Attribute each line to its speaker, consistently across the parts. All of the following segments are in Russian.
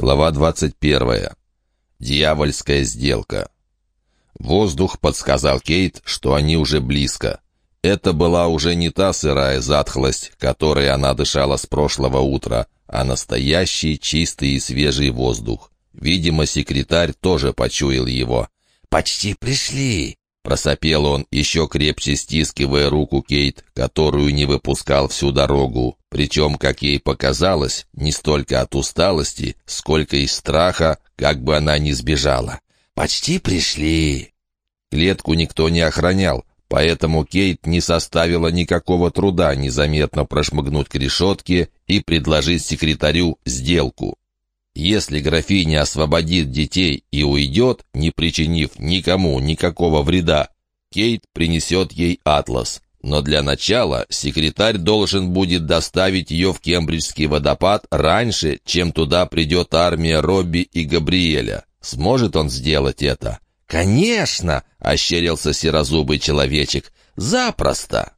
Speaker 1: Глава 21. Дьявольская сделка. Воздух подсказал Кейт, что они уже близко. Это была уже не та сырая затхлость, которой она дышала с прошлого утра, а настоящий чистый и свежий воздух. Видимо, секретарь тоже почуял его. «Почти пришли!» Просопел он, еще крепче стискивая руку Кейт, которую не выпускал всю дорогу. Причем, как ей показалось, не столько от усталости, сколько из страха, как бы она ни сбежала. «Почти пришли!» Клетку никто не охранял, поэтому Кейт не составила никакого труда незаметно прошмыгнуть к решетке и предложить секретарю сделку. Если графиня освободит детей и уйдет, не причинив никому никакого вреда, Кейт принесет ей атлас. Но для начала секретарь должен будет доставить ее в Кембриджский водопад раньше, чем туда придет армия Робби и Габриэля. Сможет он сделать это? «Конечно!» — ощерился серозубый человечек. «Запросто!»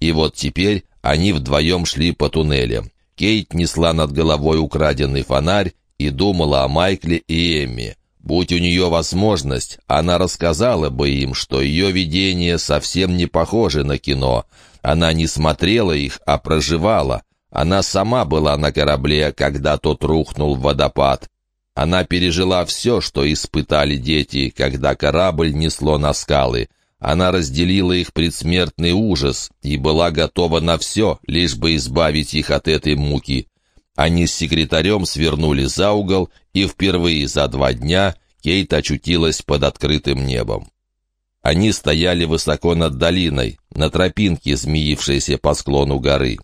Speaker 1: И вот теперь они вдвоем шли по туннелям. Кейт несла над головой украденный фонарь и думала о Майкле и Эмми. Будь у нее возможность, она рассказала бы им, что ее видение совсем не похоже на кино. Она не смотрела их, а проживала. Она сама была на корабле, когда тот рухнул в водопад. Она пережила все, что испытали дети, когда корабль несло на скалы. Она разделила их предсмертный ужас и была готова на все, лишь бы избавить их от этой муки. Они с секретарем свернули за угол, и впервые за два дня Кейт очутилась под открытым небом. Они стояли высоко над долиной, на тропинке, змеившейся по склону горы.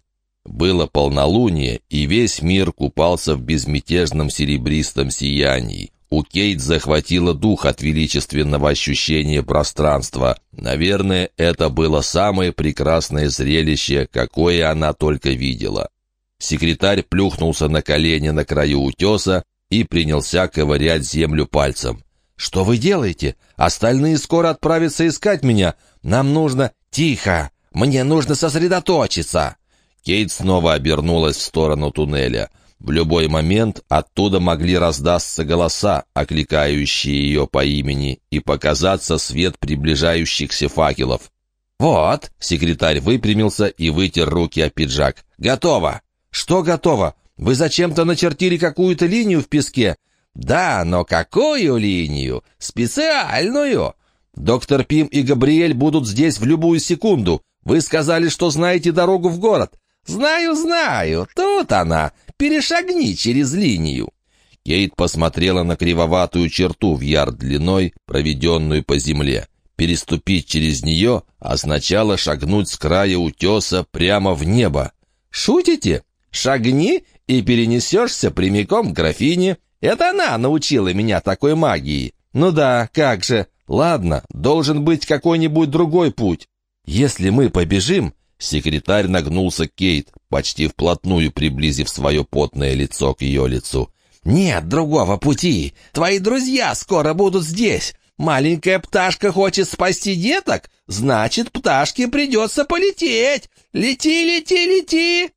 Speaker 1: Было полнолуние, и весь мир купался в безмятежном серебристом сиянии. У Кейт захватило дух от величественного ощущения пространства. Наверное, это было самое прекрасное зрелище, какое она только видела. Секретарь плюхнулся на колени на краю утеса и принялся ковырять землю пальцем. «Что вы делаете? Остальные скоро отправятся искать меня. Нам нужно...» «Тихо! Мне нужно сосредоточиться!» Кейт снова обернулась в сторону туннеля. В любой момент оттуда могли раздаться голоса, окликающие ее по имени, и показаться свет приближающихся факелов. «Вот!» — секретарь выпрямился и вытер руки о пиджак. «Готово!» «Что готово? Вы зачем-то начертили какую-то линию в песке?» «Да, но какую линию? Специальную!» «Доктор Пим и Габриэль будут здесь в любую секунду. Вы сказали, что знаете дорогу в город». «Знаю, знаю. Тут она. Перешагни через линию». Кейт посмотрела на кривоватую черту в ярд длиной, проведенную по земле. Переступить через нее означало шагнуть с края утеса прямо в небо.
Speaker 2: «Шутите? Шагни и перенесешься прямиком к графине. Это она научила меня такой магии. Ну да, как же. Ладно, должен быть какой-нибудь другой путь. Если мы побежим...
Speaker 1: Секретарь нагнулся к Кейт, почти вплотную приблизив свое потное лицо к ее лицу.
Speaker 2: «Нет другого пути. Твои друзья скоро будут здесь. Маленькая пташка хочет спасти деток, значит, пташке придется полететь. Лети, лети, лети!»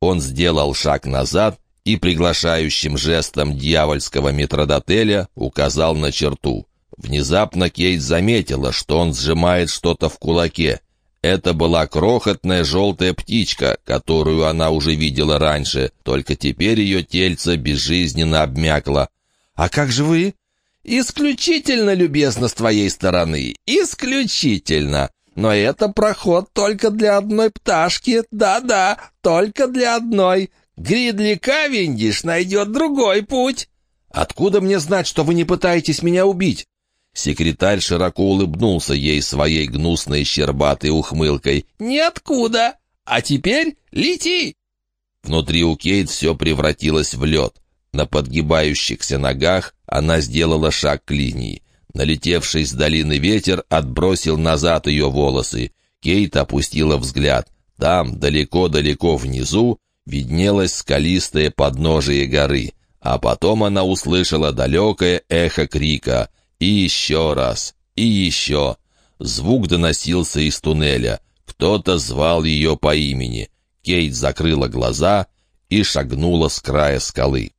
Speaker 1: Он сделал шаг назад и приглашающим жестом дьявольского метродотеля указал на черту. Внезапно Кейт заметила, что он сжимает что-то в кулаке. Это была крохотная желтая птичка, которую она уже видела раньше, только теперь ее тельце безжизненно обмякло.
Speaker 2: «А как же вы?» «Исключительно любезно с твоей стороны, исключительно. Но это проход только для одной пташки. Да-да, только для одной. Гридли Кавендиш найдет другой путь. Откуда мне знать, что вы не пытаетесь меня убить?
Speaker 1: Секретарь широко улыбнулся ей своей гнусной щербатой ухмылкой.
Speaker 2: «Ниоткуда! А теперь лети!»
Speaker 1: Внутри у Кейт все превратилось в лед. На подгибающихся ногах она сделала шаг к линии. Налетевший с долины ветер отбросил назад ее волосы. Кейт опустила взгляд. Там, далеко-далеко внизу, виднелось скалистое подножие горы. А потом она услышала далекое эхо крика. И еще раз, и еще. Звук доносился из туннеля. Кто-то звал ее по имени. Кейт закрыла глаза и шагнула с края скалы.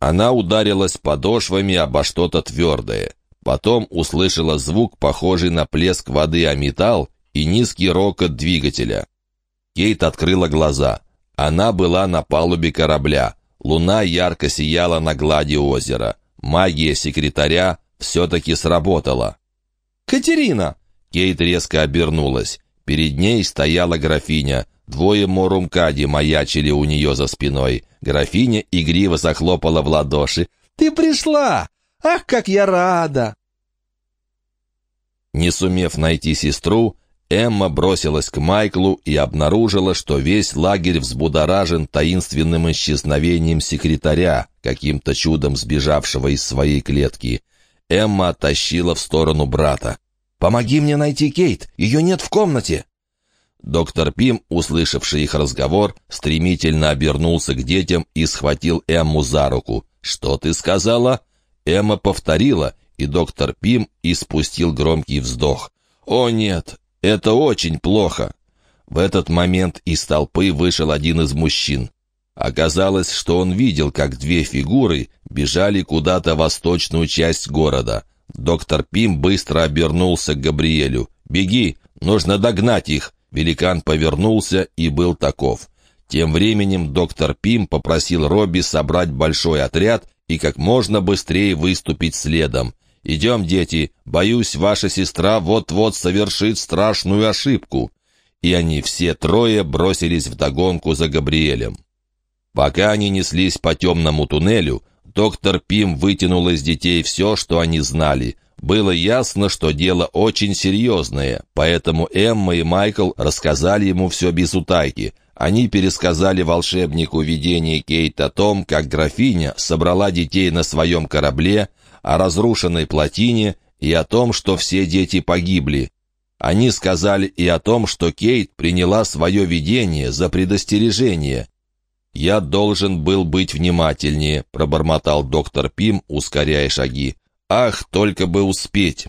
Speaker 1: Она ударилась подошвами обо что-то твердое. Потом услышала звук, похожий на плеск воды о металл, и низкий рокот двигателя. Кейт открыла глаза. Она была на палубе корабля. Луна ярко сияла на глади озера. Магия секретаря все-таки сработала.
Speaker 2: «Катерина!»
Speaker 1: Кейт резко обернулась. Перед ней стояла графиня. Двое морумкади маячили у нее за спиной. Графиня игриво захлопала в ладоши.
Speaker 2: «Ты пришла! Ах, как я рада!»
Speaker 1: Не сумев найти сестру, Эмма бросилась к Майклу и обнаружила, что весь лагерь взбудоражен таинственным исчезновением секретаря, каким-то чудом сбежавшего из своей клетки. Эмма оттащила в сторону брата.
Speaker 2: «Помоги мне найти Кейт! Ее нет в комнате!»
Speaker 1: Доктор Пим, услышавший их разговор, стремительно обернулся к детям и схватил Эмму за руку. «Что ты сказала?» Эмма повторила, и доктор Пим испустил громкий вздох. «О нет, это очень плохо!» В этот момент из толпы вышел один из мужчин. Оказалось, что он видел, как две фигуры бежали куда-то в восточную часть города. Доктор Пим быстро обернулся к Габриэлю. «Беги! Нужно догнать их!» Великан повернулся и был таков. Тем временем доктор Пим попросил Робби собрать большой отряд и как можно быстрее выступить следом. «Идем, дети, боюсь, ваша сестра вот-вот совершит страшную ошибку». И они все трое бросились вдогонку за Габриэлем. Пока они неслись по темному туннелю, доктор Пим вытянул из детей все, что они знали. Было ясно, что дело очень серьезное, поэтому Эмма и Майкл рассказали ему все без утайки. Они пересказали волшебнику видение Кейт о том, как графиня собрала детей на своем корабле, о разрушенной плотине и о том, что все дети погибли. Они сказали и о том, что Кейт приняла свое видение за предостережение. «Я должен был быть внимательнее», — пробормотал доктор Пим, ускоряя шаги. Ах, только бы успеть!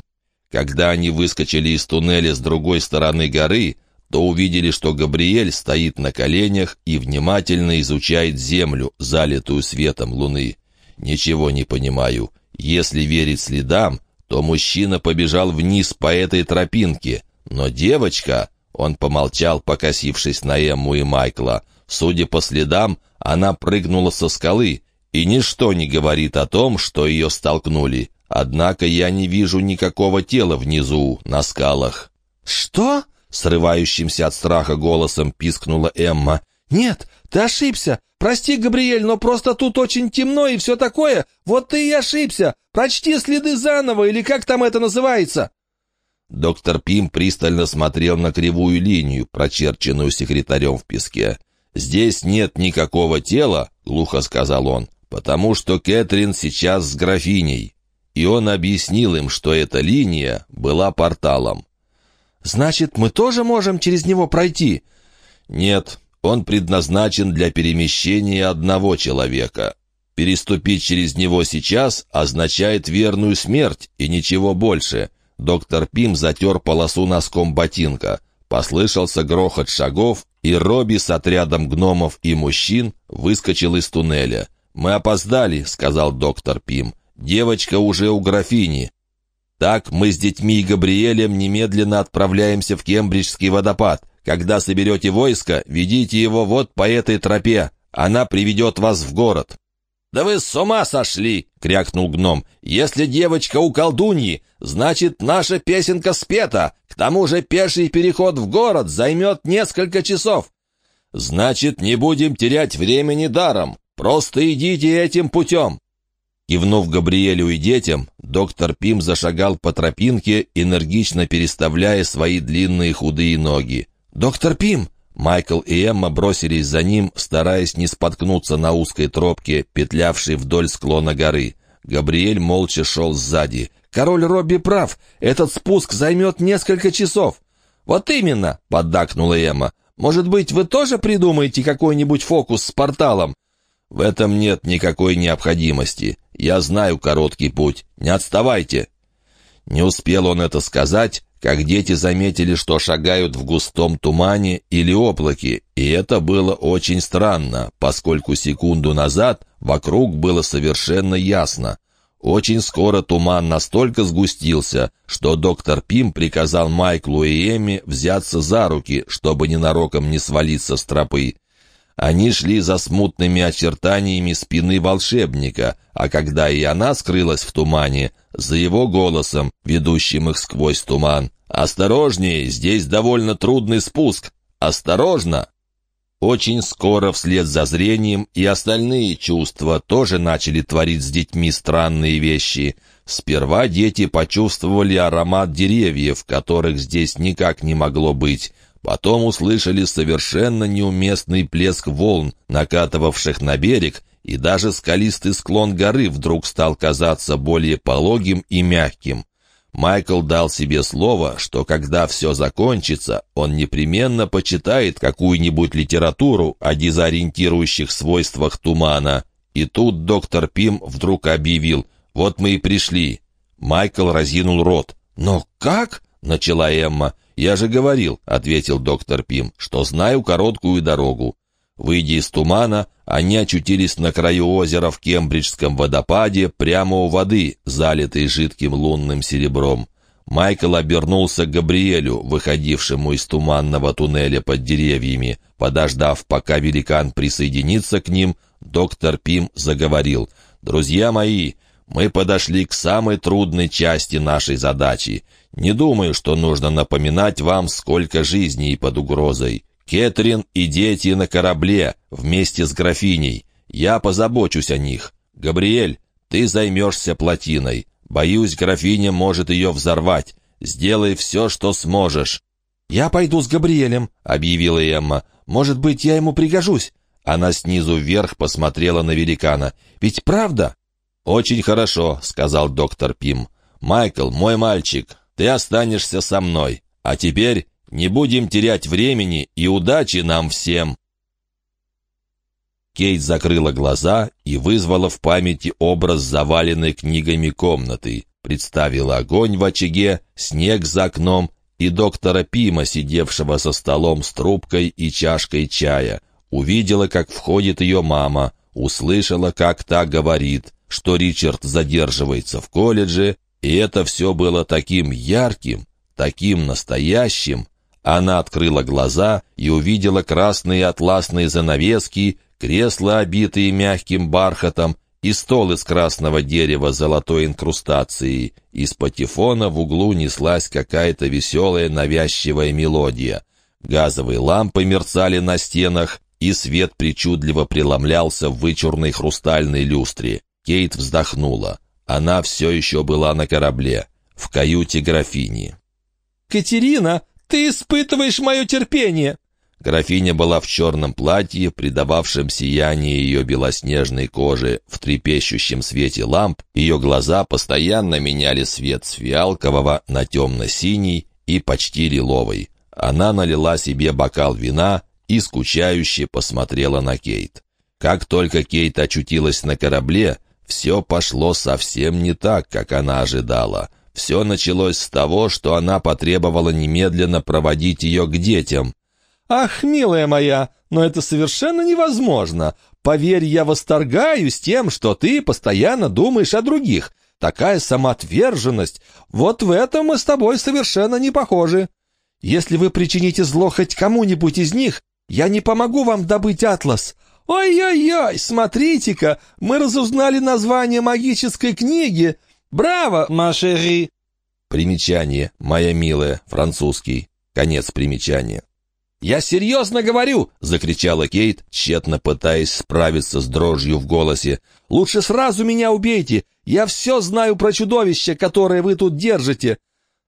Speaker 1: Когда они выскочили из туннеля с другой стороны горы, то увидели, что Габриэль стоит на коленях и внимательно изучает землю, залитую светом луны. «Ничего не понимаю. Если верить следам, то мужчина побежал вниз по этой тропинке, но девочка...» Он помолчал, покосившись на Эмму и Майкла. Судя по следам, она прыгнула со скалы, и ничто не говорит о том, что ее столкнули. Однако я не вижу никакого тела внизу, на скалах».
Speaker 2: «Что?» — срывающимся от страха голосом пискнула Эмма. «Нет, ты ошибся. Прости, Габриэль, но просто тут очень темно и все такое. Вот ты и ошибся. Прочти следы заново, или как там это называется?»
Speaker 1: Доктор Пим пристально смотрел на кривую линию, прочерченную секретарем в песке. «Здесь нет никакого тела», — глухо сказал он, «потому что Кэтрин сейчас с графиней» и он объяснил им, что эта линия была порталом.
Speaker 2: «Значит, мы тоже можем через него пройти?»
Speaker 1: «Нет, он предназначен для перемещения одного человека. Переступить через него сейчас означает верную смерть и ничего больше». Доктор Пим затер полосу носком ботинка. Послышался грохот шагов, и Робби с отрядом гномов и мужчин выскочил из туннеля. «Мы опоздали», — сказал доктор Пим. Девочка уже у графини. Так мы с детьми и Габриэлем немедленно отправляемся в Кембриджский водопад. Когда соберете войско, ведите его вот по этой тропе. Она приведет вас в город».
Speaker 2: «Да вы с ума сошли!» — крякнул гном. «Если девочка у колдуньи, значит, наша песенка спета. К тому же пеший переход в город займет несколько часов». «Значит, не будем терять времени даром. Просто идите этим путем.
Speaker 1: Кивнув Габриэлю и детям, доктор Пим зашагал по тропинке, энергично переставляя свои длинные худые ноги.
Speaker 2: «Доктор Пим!»
Speaker 1: Майкл и Эмма бросились за ним, стараясь не споткнуться на узкой тропке, петлявшей вдоль склона горы. Габриэль молча шел сзади.
Speaker 2: «Король Робби прав. Этот спуск займет несколько часов». «Вот именно!» — поддакнула Эмма. «Может быть, вы тоже придумаете какой-нибудь фокус с порталом?»
Speaker 1: «В этом нет никакой необходимости. Я знаю короткий путь. Не отставайте!» Не успел он это сказать, как дети заметили, что шагают в густом тумане или облаке, и это было очень странно, поскольку секунду назад вокруг было совершенно ясно. Очень скоро туман настолько сгустился, что доктор Пим приказал Майклу и Эми взяться за руки, чтобы ненароком не свалиться с тропы. Они шли за смутными очертаниями спины волшебника, а когда и она скрылась в тумане, за его голосом, ведущим их сквозь туман. «Осторожнее, здесь довольно трудный спуск! Осторожно!» Очень скоро вслед за зрением и остальные чувства тоже начали творить с детьми странные вещи. Сперва дети почувствовали аромат деревьев, которых здесь никак не могло быть. Потом услышали совершенно неуместный плеск волн, накатывавших на берег, и даже скалистый склон горы вдруг стал казаться более пологим и мягким. Майкл дал себе слово, что когда все закончится, он непременно почитает какую-нибудь литературу о дезориентирующих свойствах тумана. И тут доктор Пим вдруг объявил «Вот мы и пришли». Майкл разинул рот. «Но как?» — начала Эмма. «Я же говорил», — ответил доктор Пим, — «что знаю короткую дорогу». Выйдя из тумана, они очутились на краю озера в Кембриджском водопаде, прямо у воды, залитой жидким лунным серебром. Майкл обернулся к Габриэлю, выходившему из туманного туннеля под деревьями. Подождав, пока великан присоединится к ним, доктор Пим заговорил. «Друзья мои, мы подошли к самой трудной части нашей задачи. Не думаю, что нужно напоминать вам, сколько жизней под угрозой. Кэтрин и дети на корабле вместе с графиней. Я позабочусь о них. Габриэль, ты займешься плотиной. Боюсь, графиня может ее взорвать. Сделай все, что сможешь».
Speaker 2: «Я пойду с Габриэлем», — объявила Эмма. «Может быть, я ему пригожусь?» Она снизу вверх посмотрела на великана. «Ведь правда?»
Speaker 1: «Очень хорошо», — сказал доктор Пим. «Майкл, мой мальчик, ты останешься со мной. А теперь не будем терять времени, и удачи нам всем!» Кейт закрыла глаза и вызвала в памяти образ заваленной книгами комнаты, представила огонь в очаге, снег за окном и доктора Пима, сидевшего за столом с трубкой и чашкой чая. Увидела, как входит ее мама, услышала, как та говорит, что Ричард задерживается в колледже, и это все было таким ярким, таким настоящим, она открыла глаза и увидела красные атласные занавески, кресла, обитые мягким бархатом, и стол из красного дерева с золотой инкрустацией. Из патефона в углу неслась какая-то веселая навязчивая мелодия. Газовые лампы мерцали на стенах, и свет причудливо преломлялся в вычурной хрустальной люстре. Кейт вздохнула. Она все еще была на корабле, в каюте графини.
Speaker 2: «Катерина, ты испытываешь мое терпение!»
Speaker 1: Графиня была в черном платье, придававшем сияние ее белоснежной кожи. В трепещущем свете ламп ее глаза постоянно меняли свет с фиалкового на темно-синий и почти лиловый. Она налила себе бокал вина и скучающе посмотрела на Кейт. Как только Кейт очутилась на корабле, все пошло совсем не так, как она ожидала. Все началось с того, что она потребовала немедленно проводить ее к детям.
Speaker 2: «Ах, милая моя, но это совершенно невозможно. Поверь, я восторгаюсь тем, что ты постоянно думаешь о других. Такая самоотверженность. Вот в этом мы с тобой совершенно не похожи. Если вы причините зло хоть кому-нибудь из них, я не помогу вам добыть атлас. Ой-ой-ой, смотрите-ка, мы разузнали название магической книги, «Браво, машери!»
Speaker 1: Примечание, моя милая, французский. Конец примечания.
Speaker 2: «Я серьезно говорю!»
Speaker 1: — закричала Кейт, тщетно пытаясь справиться с дрожью в голосе.
Speaker 2: «Лучше сразу меня убейте! Я все знаю про чудовище, которое вы тут держите!»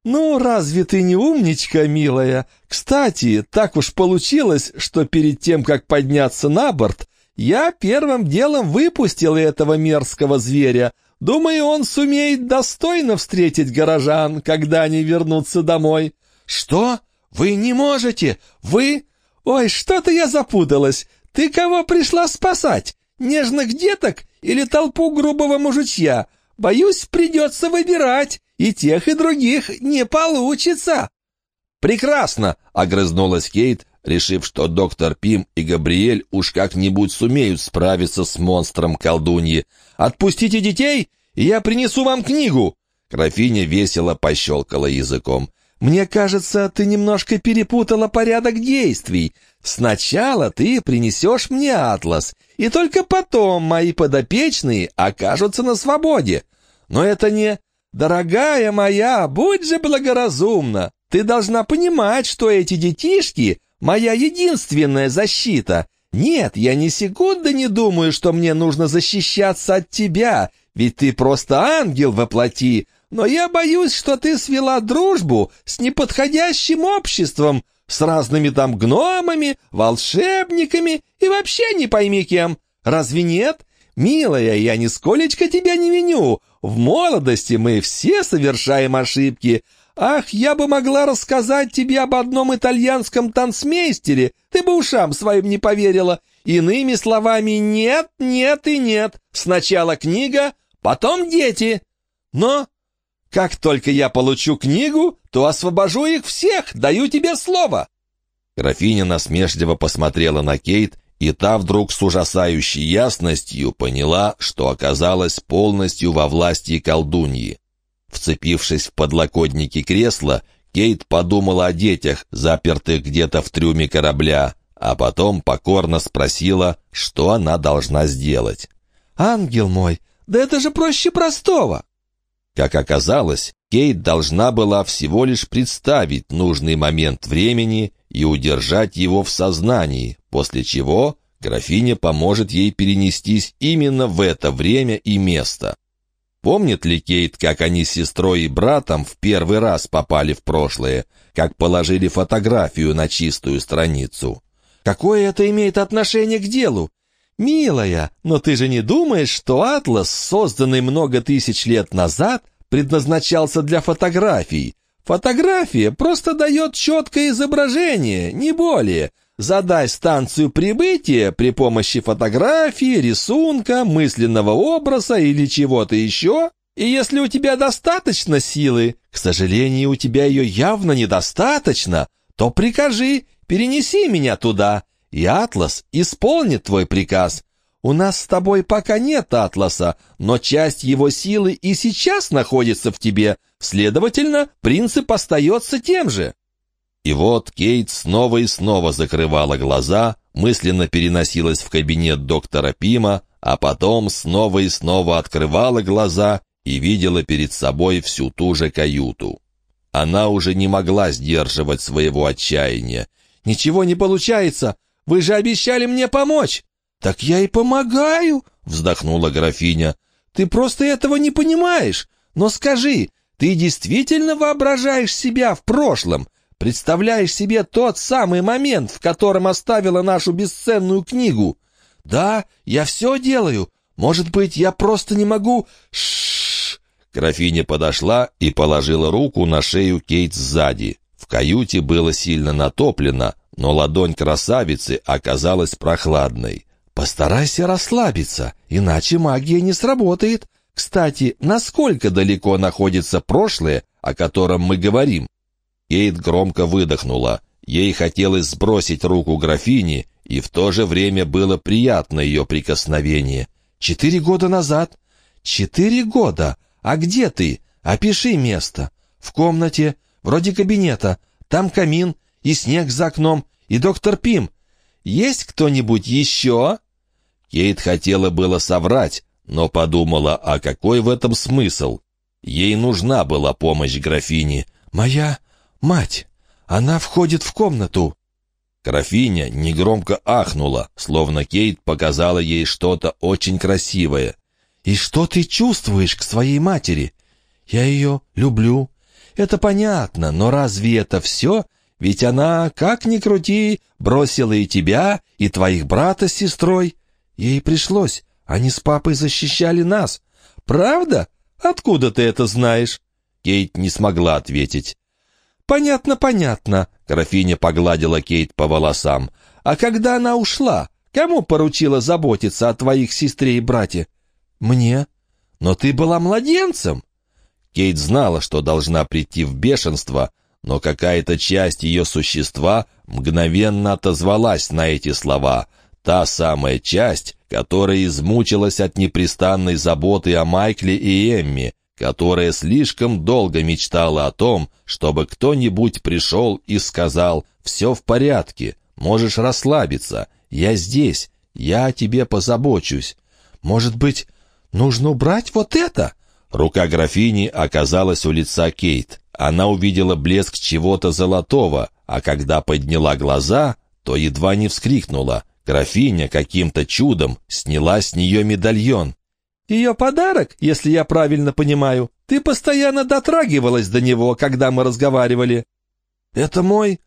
Speaker 2: «Ну, разве ты не умничка, милая? Кстати, так уж получилось, что перед тем, как подняться на борт, я первым делом выпустил этого мерзкого зверя, Думаю, он сумеет достойно встретить горожан, когда они вернутся домой. Что? Вы не можете? Вы? Ой, что-то я запуталась. Ты кого пришла спасать? Нежных деток или толпу грубого мужичья? Боюсь, придется выбирать. И тех, и других не получится!»
Speaker 1: «Прекрасно!» — огрызнулась Кейт, решив, что доктор Пим и Габриэль уж как-нибудь сумеют справиться с монстром колдуньи. «Отпустите детей, и я принесу вам книгу!» Графиня весело пощелкала языком.
Speaker 2: «Мне кажется, ты немножко перепутала порядок действий. Сначала ты принесешь мне атлас, и только потом мои подопечные окажутся на свободе. Но это не... Дорогая моя, будь же благоразумна. Ты должна понимать, что эти детишки — моя единственная защита. Нет, я ни секунды не думаю, что мне нужно защищаться от тебя, ведь ты просто ангел во плоти. Но я боюсь, что ты свела дружбу с неподходящим обществом, с разными там гномами, волшебниками и вообще не пойми кем. Разве нет? Милая, я нисколечко тебя не виню. В молодости мы все совершаем ошибки. Ах, я бы могла рассказать тебе об одном итальянском танцмейстере, ты бы ушам своим не поверила. Иными словами, нет, нет и нет. Сначала книга, потом дети. Но как только я получу книгу, то освобожу их всех, даю тебе слово».
Speaker 1: Графиня насмешливо посмотрела на Кейт, и та вдруг с ужасающей ясностью поняла, что оказалась полностью во власти колдуньи. Вцепившись в подлокотники кресла, Кейт подумала о детях, запертых где-то в трюме корабля, а потом покорно спросила, что она должна сделать.
Speaker 2: «Ангел мой, да это же проще простого!»
Speaker 1: Как оказалось, Кейт должна была всего лишь представить нужный момент времени и удержать его в сознании, после чего графиня поможет ей перенестись именно в это время и место. Помнит ли Кейт, как они с сестрой и братом в первый раз попали в прошлое, как положили фотографию на чистую страницу?
Speaker 2: Какое это имеет отношение к делу? «Милая, но ты же не думаешь, что атлас, созданный много тысяч лет назад, предназначался для фотографий? Фотография просто дает четкое изображение, не более. Задай станцию прибытия при помощи фотографии, рисунка, мысленного образа или чего-то еще, и если у тебя достаточно силы, к сожалению, у тебя ее явно недостаточно, то прикажи, перенеси меня туда, и Атлас исполнит твой приказ. У нас с тобой пока нет Атласа, но часть его силы и сейчас находится в тебе, следовательно, принцип остается тем же».
Speaker 1: И вот Кейт снова и снова закрывала глаза, мысленно переносилась в кабинет доктора Пима, а потом снова и снова открывала глаза и видела перед собой всю ту же каюту. Она уже не могла сдерживать своего отчаяния.
Speaker 2: «Ничего не получается! Вы же обещали мне помочь!» «Так я и помогаю!» — вздохнула графиня. «Ты просто этого не понимаешь. Но скажи, ты действительно воображаешь себя в прошлом? Представляешь себе тот самый момент, в котором оставила нашу бесценную книгу? Да, я все делаю. Может быть, я просто не могу... Шшш.
Speaker 1: Графиня подошла и положила руку на шею Кейт сзади. В каюте было сильно натоплено, но ладонь красавицы оказалась прохладной.
Speaker 2: «Постарайся расслабиться, иначе магия не сработает. Кстати, насколько далеко находится прошлое, о котором мы говорим?»
Speaker 1: Кейт громко выдохнула. Ей хотелось сбросить руку графини, и в то же время было приятно ее прикосновение.
Speaker 2: «Четыре года назад». «Четыре года? А где ты? Опиши место». «В комнате, вроде кабинета. Там камин, и снег за окном, и доктор Пим. Есть кто-нибудь еще?»
Speaker 1: Кейт хотела было соврать, но подумала, а какой в этом смысл? Ей нужна была помощь графини.
Speaker 2: «Моя мать! Она входит в комнату!»
Speaker 1: Графиня негромко ахнула, словно Кейт показала ей что-то очень красивое.
Speaker 2: «И что ты чувствуешь к своей матери?» «Я ее люблю». «Это понятно, но разве это все? Ведь она, как ни крути, бросила и тебя, и твоих брата с сестрой. Ей пришлось, они с папой защищали нас. Правда? Откуда ты это знаешь?»
Speaker 1: Кейт не смогла ответить.
Speaker 2: «Понятно, понятно», — графиня погладила Кейт по волосам. «А когда она ушла, кому поручила заботиться о твоих сестре и брате?» «Мне. Но ты была младенцем».
Speaker 1: Кейт знала, что должна прийти в бешенство, но какая-то часть ее существа мгновенно отозвалась на эти слова. Та самая часть, которая измучилась от непрестанной заботы о Майкле и Эмми, которая слишком долго мечтала о том, чтобы кто-нибудь пришел и сказал «все в порядке, можешь расслабиться, я здесь, я о тебе позабочусь». «Может быть, нужно убрать вот это?» Рука графини оказалась у лица Кейт. Она увидела блеск чего-то золотого, а когда подняла глаза, то едва не вскрикнула. Графиня каким-то чудом сняла с нее медальон. «Ее подарок, если я правильно понимаю. Ты постоянно дотрагивалась до него, когда мы разговаривали». «Это мой...»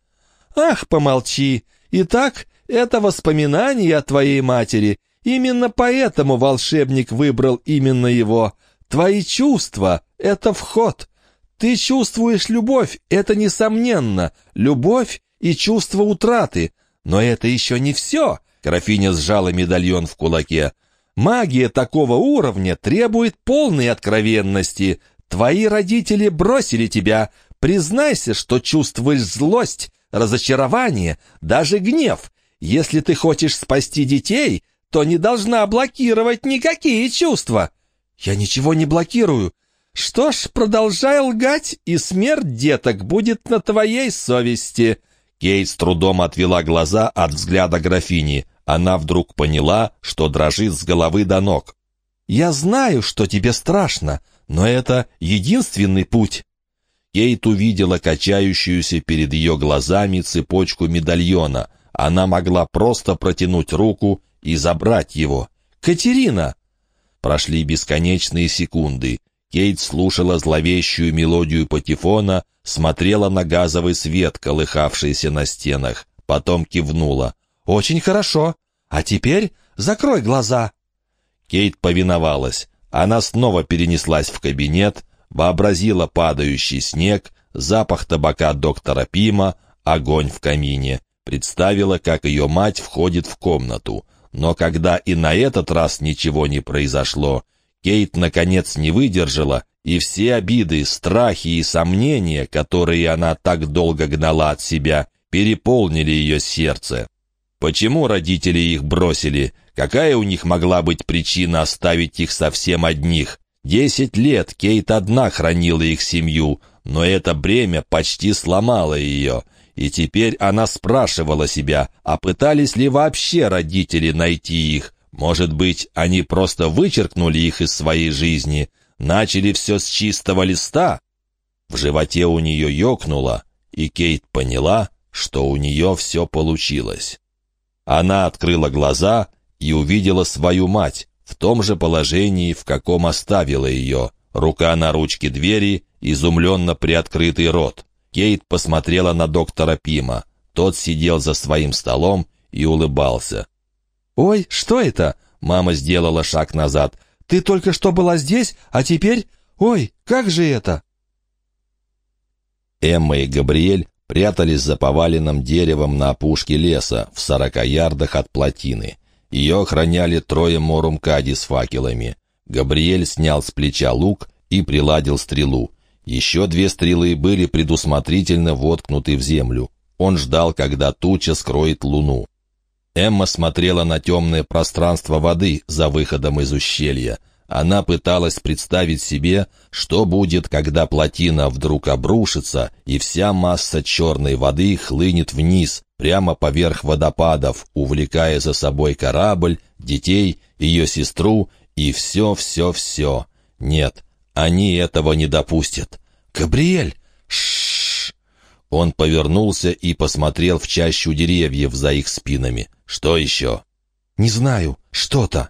Speaker 1: «Ах, помолчи. Итак, это воспоминание о твоей матери. Именно поэтому волшебник выбрал именно его. Твои чувства — это вход. Ты чувствуешь любовь, это несомненно. Любовь и чувство утраты. Но это еще не все». Графиня сжала медальон в кулаке. Магия такого уровня требует полной откровенности. Твои родители бросили тебя. Признайся, что чувствуешь злость, разочарование, даже гнев. Если ты хочешь спасти детей, то не должна блокировать никакие чувства. Я ничего не блокирую. Что ж, продолжай лгать, и смерть деток будет на твоей совести. Кейт с трудом отвела глаза от взгляда графини она вдруг поняла, что дрожит с головы до ног. «Я знаю, что тебе страшно, но это единственный путь». Кейт увидела качающуюся перед ее глазами цепочку медальона. Она могла просто протянуть руку и забрать его. «Катерина!» Прошли бесконечные секунды. Кейт слушала зловещую мелодию патефона, смотрела на газовый свет, колыхавшийся на стенах. Потом кивнула. «Очень хорошо. А теперь закрой глаза». Кейт повиновалась. Она снова перенеслась в кабинет, вообразила падающий снег, запах табака доктора Пима, огонь в камине. Представила, как ее мать входит в комнату. Но когда и на этот раз ничего не произошло, Кейт, наконец, не выдержала, и все обиды, страхи и сомнения, которые она так долго гнала от себя, переполнили ее сердце. Почему родители их бросили? Какая у них могла быть причина оставить их совсем одних? Десять лет Кейт одна хранила их семью, но это бремя почти сломало ее. И теперь она спрашивала себя, а пытались ли вообще родители найти их? Может быть, они просто вычеркнули их из своей жизни, начали все с чистого листа? В животе у нее ёкнуло, и Кейт поняла, что у нее все получилось. Она открыла глаза и увидела свою мать в том же положении, в каком оставила ее. Рука на ручке двери, изумленно приоткрытый рот. Кейт посмотрела на доктора Пима. Тот сидел за своим столом и улыбался. «Ой, что это?» Мама сделала шаг назад. «Ты только что была здесь, а теперь... Ой, как же это?» Эмма и Габриэль прятались за поваленным деревом на опушке леса, в сорока ярдах от плотины. Ее охраняли трое морумкади с факелами. Габриэль снял с плеча лук и приладил стрелу. Еще две стрелы были предусмотрительно воткнуты в землю. Он ждал, когда туча скроет луну. Эмма смотрела на темное пространство воды за выходом из ущелья. Она пыталась представить себе, что будет, когда плотина вдруг обрушится, и вся масса черной воды хлынет вниз, прямо поверх водопадов, увлекая за собой корабль, детей, ее сестру и все-все-все. Нет, они этого не допустят. «Габриэль!» Шш! Он повернулся и посмотрел в чащу деревьев за их спинами. «Что еще?» «Не знаю. Что-то».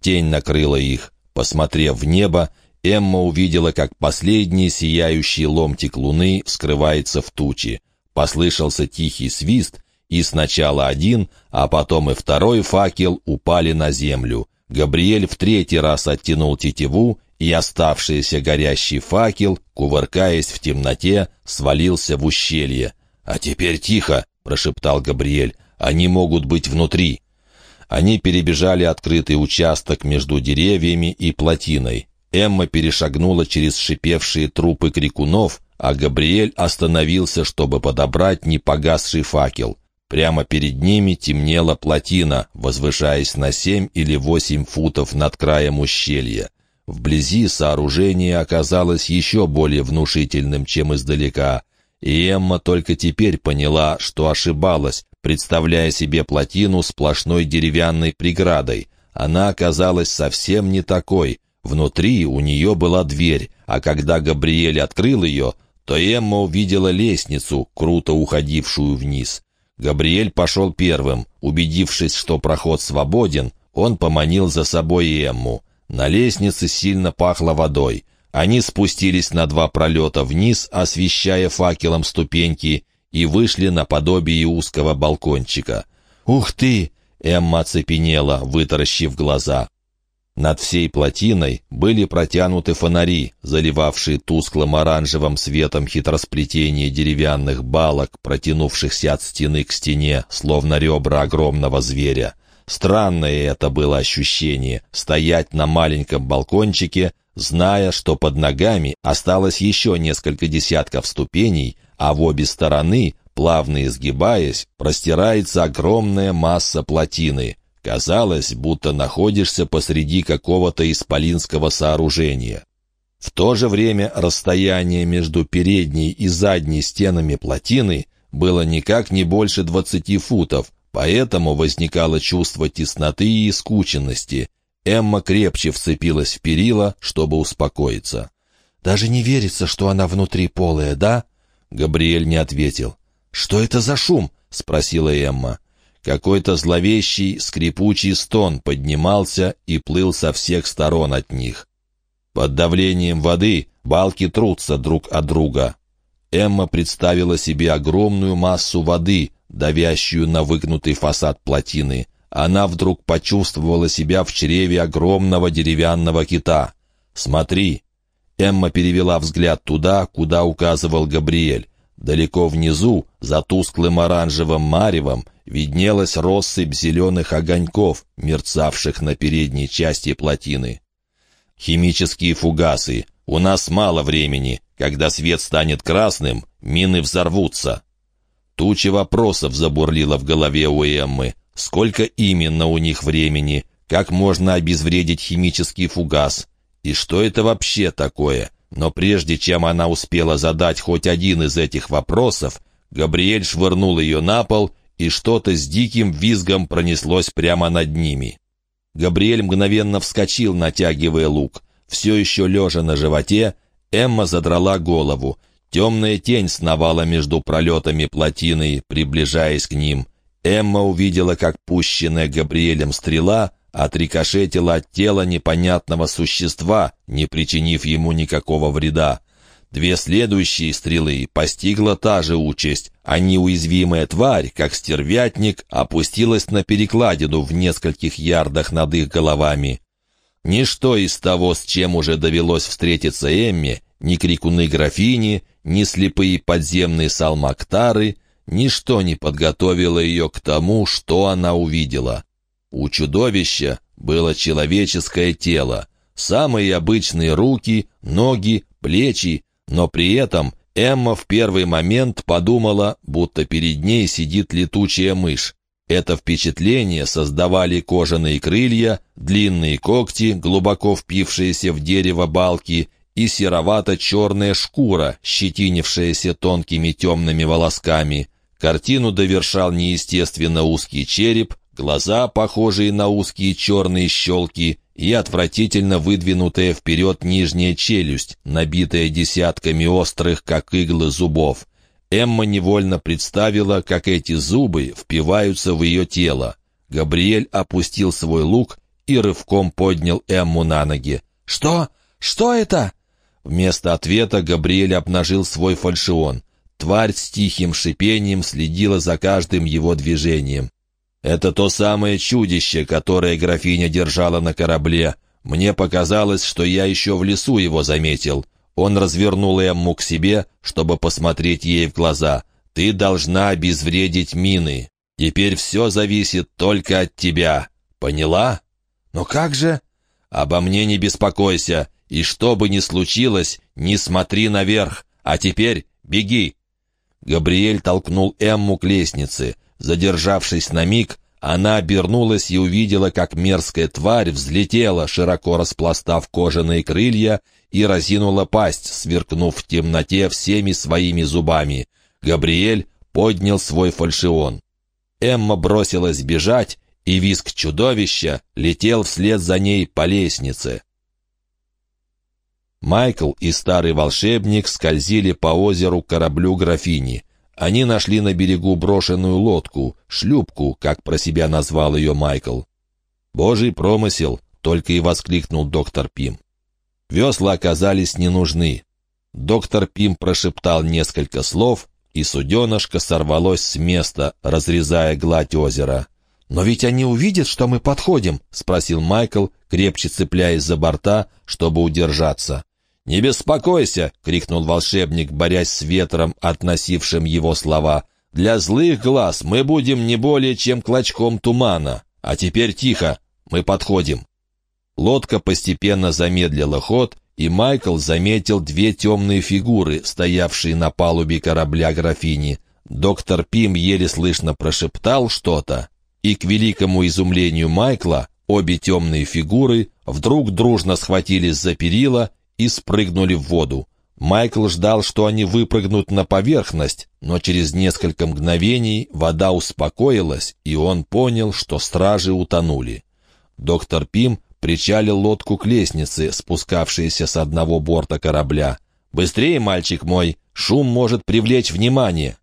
Speaker 1: Тень накрыла их. Посмотрев в небо, Эмма увидела, как последний сияющий ломтик луны скрывается в тучи. Послышался тихий свист, и сначала один, а потом и второй факел упали на землю. Габриэль в третий раз оттянул тетиву, и оставшийся горящий факел, кувыркаясь в темноте, свалился в ущелье. «А теперь тихо!» — прошептал Габриэль. «Они могут быть внутри!» Они перебежали открытый участок между деревьями и плотиной. Эмма перешагнула через шипевшие трупы крикунов, а Габриэль остановился, чтобы подобрать непогасший факел. Прямо перед ними темнела плотина, возвышаясь на семь или восемь футов над краем ущелья. Вблизи сооружение оказалось еще более внушительным, чем издалека, и Эмма только теперь поняла, что ошибалась, представляя себе плотину сплошной деревянной преградой. Она оказалась совсем не такой. Внутри у нее была дверь, а когда Габриэль открыл ее, то Эмма увидела лестницу, круто уходившую вниз. Габриэль пошел первым. Убедившись, что проход свободен, он поманил за собой Эмму. На лестнице сильно пахло водой. Они спустились на два пролета вниз, освещая факелом ступеньки, и вышли на подобие узкого балкончика. «Ух ты!» — Эмма оцепенела, вытаращив глаза. Над всей плотиной были протянуты фонари, заливавшие тусклым оранжевым светом хитросплетение деревянных балок, протянувшихся от стены к стене, словно ребра огромного зверя. Странное это было ощущение — стоять на маленьком балкончике, зная, что под ногами осталось еще несколько десятков ступеней, а в обе стороны, плавно изгибаясь, простирается огромная масса плотины — Казалось, будто находишься посреди какого-то исполинского сооружения. В то же время расстояние между передней и задней стенами плотины было никак не больше двадцати футов, поэтому возникало чувство тесноты и скученности. Эмма крепче вцепилась в перила, чтобы успокоиться. «Даже не верится, что она внутри полая, да?» Габриэль не ответил. «Что это за шум?» — спросила Эмма. Какой-то зловещий, скрипучий стон поднимался и плыл со всех сторон от них. Под давлением воды балки трутся друг от друга. Эмма представила себе огромную массу воды, давящую на выгнутый фасад плотины. Она вдруг почувствовала себя в чреве огромного деревянного кита. «Смотри!» Эмма перевела взгляд туда, куда указывал Габриэль. Далеко внизу, за тусклым оранжевым маревом, виднелась россыпь зеленых огоньков, мерцавших на передней части плотины. «Химические фугасы. У нас мало времени. Когда свет станет красным, мины взорвутся». Туча вопросов забурлила в голове у Эммы. Сколько именно у них времени? Как можно обезвредить химический фугас? И что это вообще такое? Но прежде чем она успела задать хоть один из этих вопросов, Габриэль швырнул ее на пол и что-то с диким визгом пронеслось прямо над ними. Габриэль мгновенно вскочил, натягивая лук. Все еще лежа на животе, Эмма задрала голову. Темная тень сновала между пролетами плотины, приближаясь к ним. Эмма увидела, как пущенная Габриэлем стрела отрикошетила от тела непонятного существа, не причинив ему никакого вреда. Две следующие стрелы постигла та же участь, а неуязвимая тварь, как стервятник, опустилась на перекладину в нескольких ярдах над их головами. Ничто из того, с чем уже довелось встретиться Эмме, ни крикуны графини, ни слепые подземные салмактары, ничто не подготовило ее к тому, что она увидела. У чудовища было человеческое тело, самые обычные руки, ноги, плечи, но при этом Эмма в первый момент подумала, будто перед ней сидит летучая мышь. Это впечатление создавали кожаные крылья, длинные когти, глубоко впившиеся в дерево балки, и серовато-черная шкура, щетинившаяся тонкими темными волосками. Картину довершал неестественно узкий череп, глаза, похожие на узкие черные щелки, и отвратительно выдвинутая вперед нижняя челюсть, набитая десятками острых, как иглы, зубов. Эмма невольно представила, как эти зубы впиваются в ее тело. Габриэль опустил свой лук и рывком поднял Эмму на ноги. «Что? Что это?» Вместо ответа Габриэль обнажил свой фальшион. Тварь с тихим шипением следила за каждым его движением. Это то самое чудище, которое графиня держала на корабле. Мне показалось, что я еще в лесу его заметил. Он развернул Эмму к себе, чтобы посмотреть ей в глаза. «Ты должна обезвредить мины. Теперь все зависит только от тебя. Поняла?» «Но как же?» «Обо мне не беспокойся. И что бы ни случилось, не смотри наверх. А теперь беги!» Габриэль толкнул Эмму к лестнице. Задержавшись на миг, она обернулась и увидела, как мерзкая тварь взлетела, широко распластав кожаные крылья, и разинула пасть, сверкнув в темноте всеми своими зубами. Габриэль поднял свой фальшион. Эмма бросилась бежать, и виск чудовища летел вслед за ней по лестнице. Майкл и старый волшебник скользили по озеру кораблю графини. Они нашли на берегу брошенную лодку, шлюпку, как про себя назвал ее Майкл. «Божий промысел!» — только и воскликнул доктор Пим. Весла оказались не нужны. Доктор Пим прошептал несколько слов, и суденышко сорвалось с места, разрезая гладь озера. «Но ведь они увидят, что мы подходим?» — спросил Майкл, крепче цепляясь за борта, чтобы удержаться. «Не беспокойся!» — крикнул волшебник, борясь с ветром, относившим его слова. «Для злых глаз мы будем не более чем клочком тумана. А теперь тихо, мы подходим». Лодка постепенно замедлила ход, и Майкл заметил две темные фигуры, стоявшие на палубе корабля графини. Доктор Пим еле слышно прошептал что-то, и, к великому изумлению Майкла, обе темные фигуры вдруг дружно схватились за перила и спрыгнули в воду. Майкл ждал, что они выпрыгнут на поверхность, но через несколько мгновений вода успокоилась, и он понял, что стражи утонули. Доктор Пим причалил лодку к лестнице, спускавшейся с одного борта корабля. «Быстрее, мальчик мой! Шум может привлечь внимание!»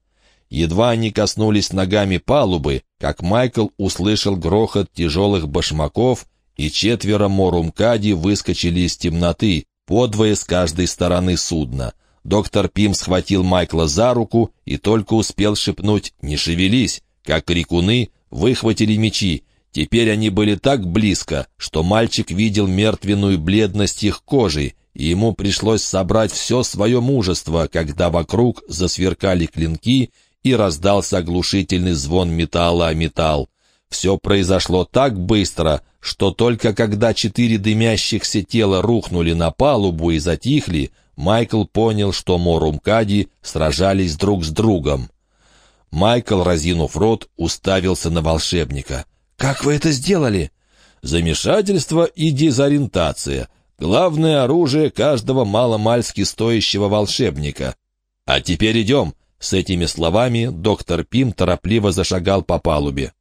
Speaker 1: Едва они коснулись ногами палубы, как Майкл услышал грохот тяжелых башмаков, и четверо Морумкади выскочили из темноты, подвое с каждой стороны судна. Доктор Пим схватил Майкла за руку и только успел шепнуть «Не шевелись!», как крикуны выхватили мечи. Теперь они были так близко, что мальчик видел мертвенную бледность их кожи, и ему пришлось собрать все свое мужество, когда вокруг засверкали клинки и раздался оглушительный звон металла о металл. Все произошло так быстро, что только когда четыре дымящихся тела рухнули на палубу и затихли, Майкл понял, что Морумкади сражались друг с другом. Майкл, разинув рот, уставился на волшебника. «Как вы это сделали?» «Замешательство и дезориентация. Главное оружие каждого маломальски стоящего волшебника. А теперь идем». С этими словами доктор Пим торопливо зашагал по палубе.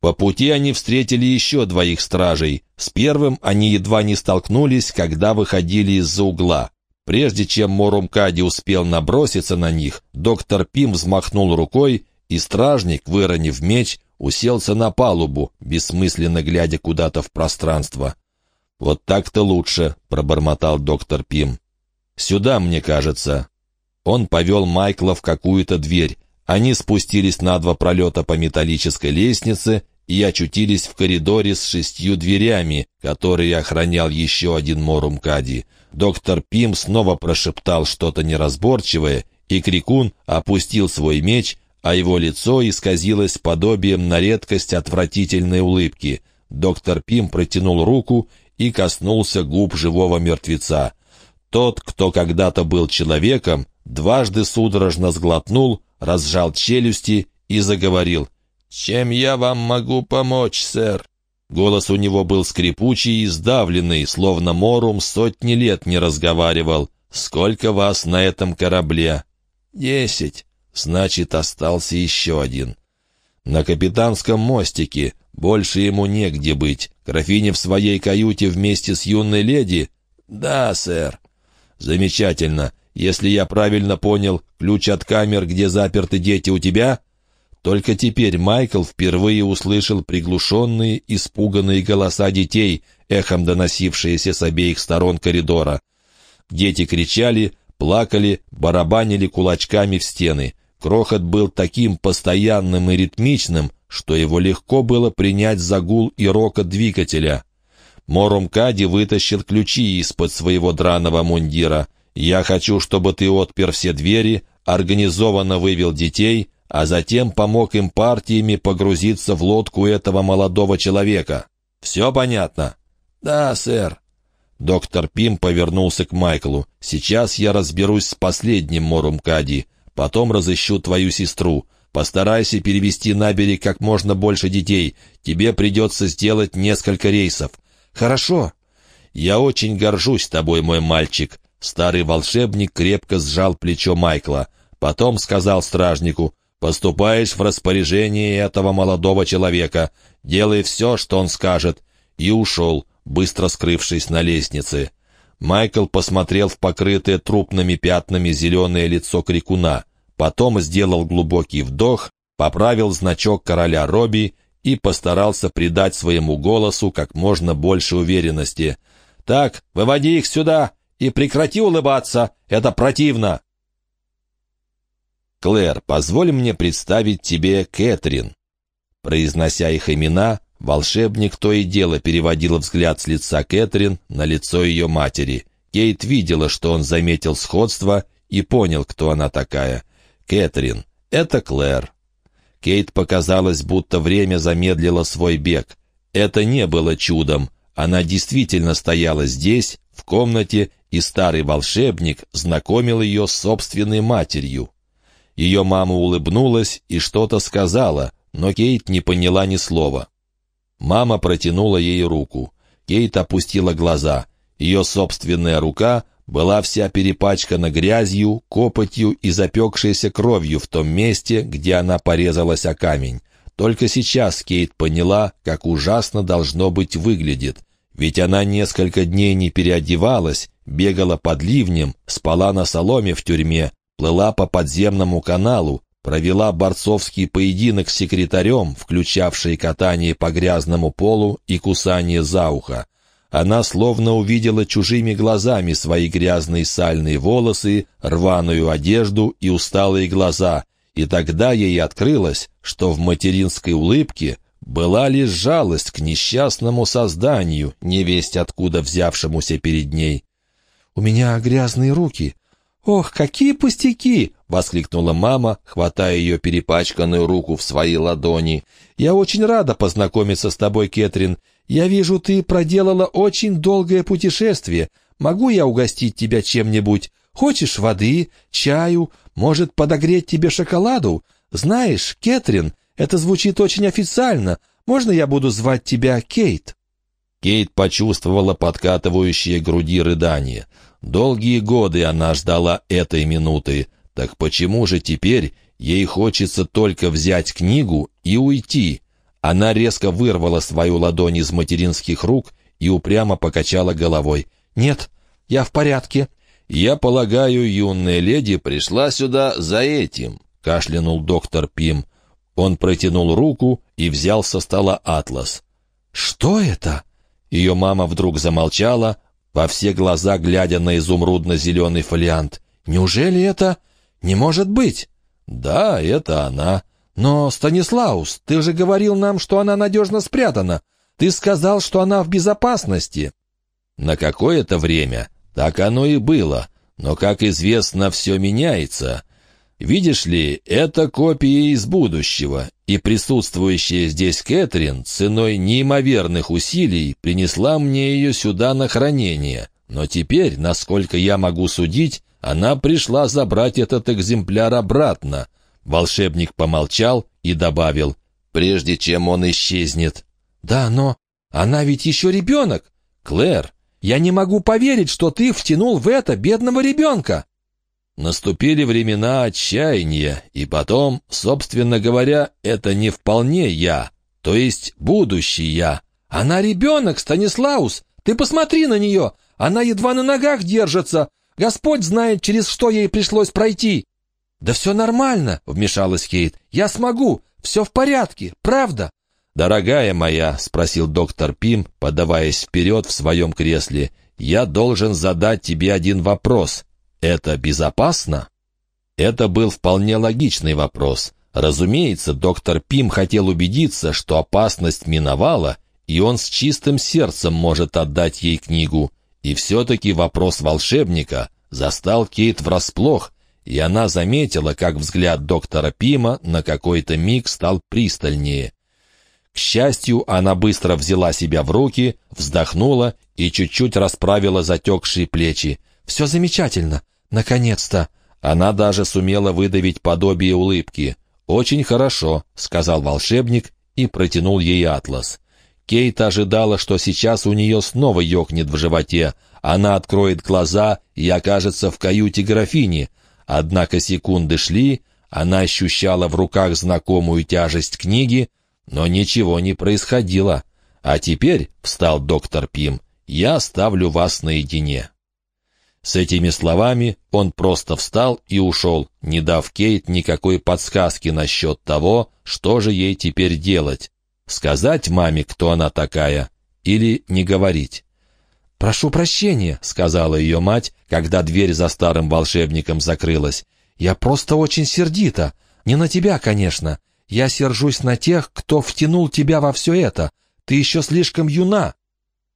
Speaker 1: По пути они встретили еще двоих стражей. С первым они едва не столкнулись, когда выходили из-за угла. Прежде чем Морумкади успел наброситься на них, доктор Пим взмахнул рукой, и стражник, выронив меч, уселся на палубу, бессмысленно глядя куда-то в пространство. «Вот так-то лучше», — пробормотал доктор Пим. «Сюда, мне кажется». Он повел Майкла в какую-то дверь. Они спустились на два пролета по металлической лестнице и очутились в коридоре с шестью дверями, которые охранял еще один Морумкади. Доктор Пим снова прошептал что-то неразборчивое, и Крикун опустил свой меч, а его лицо исказилось подобием на редкость отвратительной улыбки. Доктор Пим протянул руку и коснулся губ живого мертвеца. Тот, кто когда-то был человеком, дважды судорожно сглотнул, разжал челюсти и заговорил — «Чем я вам могу помочь, сэр?» Голос у него был скрипучий и сдавленный, словно Морум сотни лет не разговаривал. «Сколько вас на этом корабле?» «Десять. Значит, остался еще один». «На капитанском мостике. Больше ему негде быть. Графиня в своей каюте вместе с юной леди?» «Да, сэр». «Замечательно. Если я правильно понял, ключ от камер, где заперты дети, у тебя?» Только теперь Майкл впервые услышал приглушенные, испуганные голоса детей, эхом доносившиеся с обеих сторон коридора. Дети кричали, плакали, барабанили кулачками в стены. Крохот был таким постоянным и ритмичным, что его легко было принять за гул и рокот двигателя. Морум Кади вытащил ключи из-под своего драного мундира. «Я хочу, чтобы ты отпер все двери, организованно вывел детей, а затем помог им партиями погрузиться в лодку этого молодого человека. Все понятно? Да, сэр. Доктор Пим повернулся к Майклу. «Сейчас я разберусь с последним Морумкади. Потом разыщу твою сестру. Постарайся перевести на берег как можно больше детей. Тебе придется сделать несколько рейсов».
Speaker 2: «Хорошо».
Speaker 1: «Я очень горжусь тобой, мой мальчик». Старый волшебник крепко сжал плечо Майкла. Потом сказал стражнику, «Поступаешь в распоряжение этого молодого человека. Делай все, что он скажет». И ушел, быстро скрывшись на лестнице. Майкл посмотрел в покрытое трупными пятнами зеленое лицо крикуна. Потом сделал глубокий вдох, поправил значок короля Робби и постарался придать своему голосу как можно больше уверенности. «Так, выводи их сюда и прекрати улыбаться, это противно!» «Клэр, позволь мне представить тебе Кэтрин». Произнося их имена, волшебник то и дело переводил взгляд с лица Кэтрин на лицо ее матери. Кейт видела, что он заметил сходство и понял, кто она такая. Кэтрин, это Клэр. Кейт показалось, будто время замедлило свой бег. Это не было чудом. Она действительно стояла здесь, в комнате, и старый волшебник знакомил ее с собственной матерью. Ее мама улыбнулась и что-то сказала, но Кейт не поняла ни слова. Мама протянула ей руку. Кейт опустила глаза. Ее собственная рука была вся перепачкана грязью, копотью и запекшейся кровью в том месте, где она порезалась о камень. Только сейчас Кейт поняла, как ужасно должно быть выглядит. Ведь она несколько дней не переодевалась, бегала под ливнем, спала на соломе в тюрьме, плыла по подземному каналу, провела борцовский поединок с секретарем, включавший катание по грязному полу и кусание за ухо. Она словно увидела чужими глазами свои грязные сальные волосы, рваную одежду и усталые глаза, и тогда ей открылось, что в материнской улыбке была лишь жалость к несчастному созданию, невесть откуда взявшемуся перед ней.
Speaker 2: «У меня грязные руки». «Ох, какие пустяки!» — воскликнула мама, хватая ее перепачканную руку в свои ладони. «Я очень рада познакомиться с тобой, Кэтрин. «Я вижу, ты проделала очень долгое путешествие. Могу я угостить тебя чем-нибудь? Хочешь воды, чаю, может, подогреть тебе шоколаду? Знаешь, Кэтрин, это звучит очень официально. Можно я буду звать тебя Кейт?»
Speaker 1: Кейт почувствовала подкатывающие груди рыдание. Долгие годы она ждала этой минуты. Так почему же теперь ей хочется только взять книгу и уйти? Она резко вырвала свою ладонь из материнских рук и упрямо покачала головой. «Нет, я в порядке». «Я полагаю, юная леди пришла сюда за этим», — кашлянул доктор Пим. Он протянул руку и взял со стола атлас.
Speaker 2: «Что это?»
Speaker 1: Ее мама вдруг замолчала, во все глаза глядя на изумрудно-зеленый фолиант.
Speaker 2: «Неужели это... не может быть?»
Speaker 1: «Да, это она».
Speaker 2: «Но, Станислаус, ты же говорил нам, что она надежно спрятана. Ты сказал, что она в безопасности».
Speaker 1: «На какое-то время так оно и было, но, как известно, все меняется. Видишь ли, это копия из будущего, и присутствующая здесь Кэтрин ценой неимоверных усилий принесла мне ее сюда на хранение. Но теперь, насколько я могу судить, она пришла забрать этот экземпляр обратно». Волшебник помолчал и добавил, прежде чем он исчезнет.
Speaker 2: «Да, но она ведь еще ребенок. Клэр, я не могу поверить, что ты втянул в это бедного ребенка».
Speaker 1: Наступили времена отчаяния, и потом, собственно говоря, это не вполне я, то есть будущий я.
Speaker 2: Она ребенок, Станислаус, ты посмотри на нее, она едва на ногах держится. Господь знает, через что ей пришлось пройти. «Да все нормально», — вмешалась Кейт. «Я смогу. Все в порядке. Правда».
Speaker 1: «Дорогая моя», — спросил доктор Пим, подаваясь вперед в своем кресле, «я должен задать тебе один вопрос. Это безопасно?» Это был вполне логичный вопрос. Разумеется, доктор Пим хотел убедиться, что опасность миновала, и он с чистым сердцем может отдать ей книгу. И все-таки вопрос волшебника застал Кейт врасплох, и она заметила, как взгляд доктора Пима на какой-то миг стал пристальнее.
Speaker 3: К счастью, она быстро взяла себя в руки, вздохнула и чуть-чуть расправила затекшие плечи. «Все замечательно! Наконец-то!» Она даже сумела выдавить подобие улыбки. «Очень хорошо», — сказал волшебник и протянул ей атлас. Кейт ожидала, что сейчас у нее снова ёкнет в животе. Она откроет глаза и окажется в каюте графини. Однако секунды шли, она ощущала в руках знакомую тяжесть книги, но ничего не происходило. «А теперь», — встал доктор Пим, — «я оставлю вас наедине». С этими словами он просто встал и ушел, не дав Кейт никакой подсказки насчет того, что же ей теперь делать. Сказать маме, кто она такая, или не говорить? «Прошу прощения», — сказала ее мать, когда дверь за старым волшебником закрылась. «Я просто очень сердита. Не на тебя, конечно. Я сержусь на тех, кто втянул тебя во все это. Ты еще слишком юна».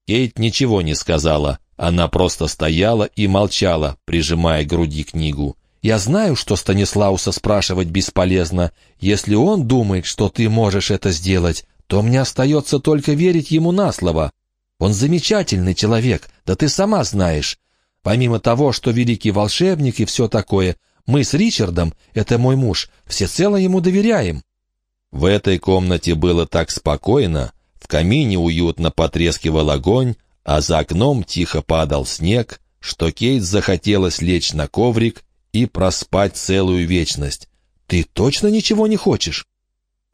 Speaker 3: Кейт ничего не сказала. Она просто стояла и молчала, прижимая к груди книгу. «Я знаю, что Станислауса спрашивать бесполезно. Если он думает, что ты можешь это сделать, то мне остается только верить ему на слово. Он замечательный человек, да ты сама знаешь. Помимо того, что великий волшебник и все такое, мы с Ричардом, это мой муж, всецело ему доверяем».
Speaker 1: В этой комнате было так спокойно, в камине уютно потрескивал огонь, а за окном тихо падал снег, что Кейт захотелось лечь на коврик и проспать целую вечность.
Speaker 2: «Ты точно ничего не хочешь?»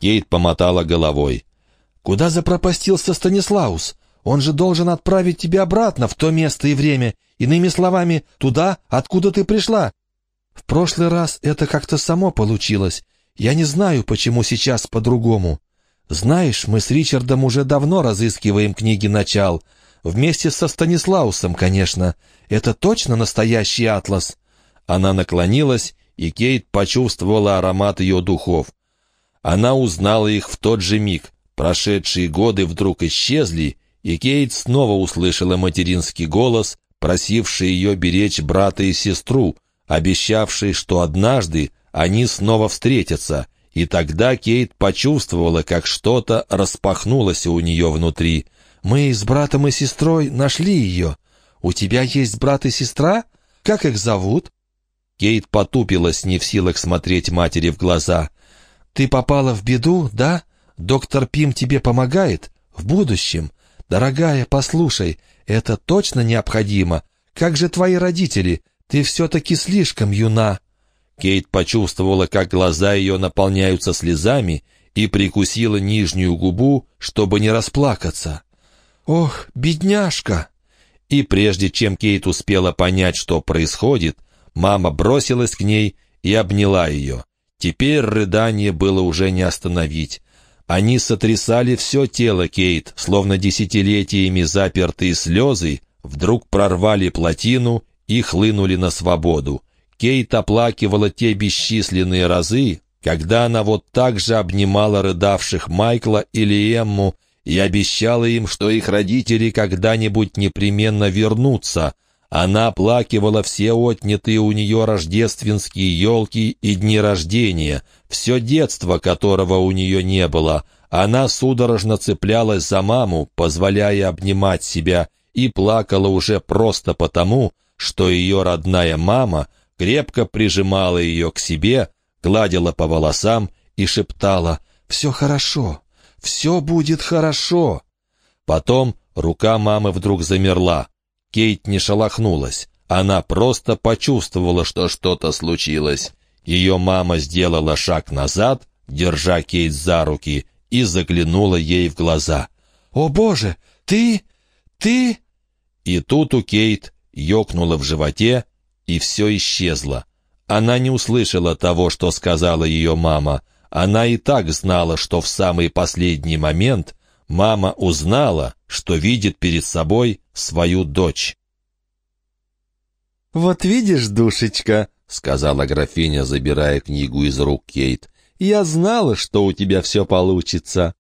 Speaker 1: Кейт помотала головой.
Speaker 2: Куда запропастился Станислаус? Он же должен отправить тебя обратно в то место и время, иными словами, туда, откуда ты пришла. В прошлый раз это как-то само получилось. Я не знаю, почему сейчас по-другому. Знаешь, мы с Ричардом уже давно разыскиваем книги начал. Вместе со Станислаусом, конечно. Это точно настоящий атлас?»
Speaker 1: Она наклонилась, и Кейт почувствовала аромат ее духов. Она узнала их в тот же миг. Прошедшие годы вдруг исчезли, и Кейт снова услышала материнский голос, просивший ее беречь брата и сестру, обещавший, что однажды они снова встретятся, и тогда Кейт почувствовала, как что-то распахнулось у нее внутри.
Speaker 2: «Мы с братом и сестрой нашли ее. У тебя есть брат и сестра? Как их зовут?»
Speaker 1: Кейт потупилась, не в силах смотреть матери в глаза.
Speaker 2: «Ты попала в беду, да?» Доктор Пим тебе помогает? В будущем? Дорогая, послушай, это точно необходимо. Как же твои родители? Ты все-таки слишком юна».
Speaker 1: Кейт почувствовала, как глаза ее наполняются слезами, и прикусила нижнюю губу, чтобы не расплакаться.
Speaker 2: «Ох, бедняжка!»
Speaker 1: И прежде чем Кейт успела понять, что происходит, мама бросилась к ней и обняла ее. Теперь рыдание было уже не остановить. Они сотрясали все тело Кейт, словно десятилетиями запертые слезы, вдруг прорвали плотину и хлынули на свободу. Кейт оплакивала те бесчисленные разы, когда она вот так же обнимала рыдавших Майкла или Эмму и обещала им, что их родители когда-нибудь непременно вернутся. Она оплакивала все отнятые у нее рождественские елки и дни рождения — все детство, которого у нее не было, она судорожно цеплялась за маму, позволяя обнимать себя, и плакала уже просто потому, что ее родная мама крепко прижимала ее к себе, гладила по волосам и шептала «Все хорошо, все будет хорошо». Потом рука мамы вдруг замерла. Кейт не шелохнулась. Она просто почувствовала, что что-то случилось. Ее мама сделала шаг назад, держа Кейт за руки, и заглянула ей в глаза.
Speaker 2: «О, Боже! Ты... ты...»
Speaker 1: И тут у Кейт ёкнуло в животе, и все исчезло. Она не услышала того, что сказала ее мама. Она и так знала, что в самый последний момент мама узнала, что видит перед собой свою дочь.
Speaker 2: «Вот видишь, душечка», —
Speaker 1: сказала графиня, забирая книгу из рук Кейт.
Speaker 2: «Я знала, что у тебя все получится».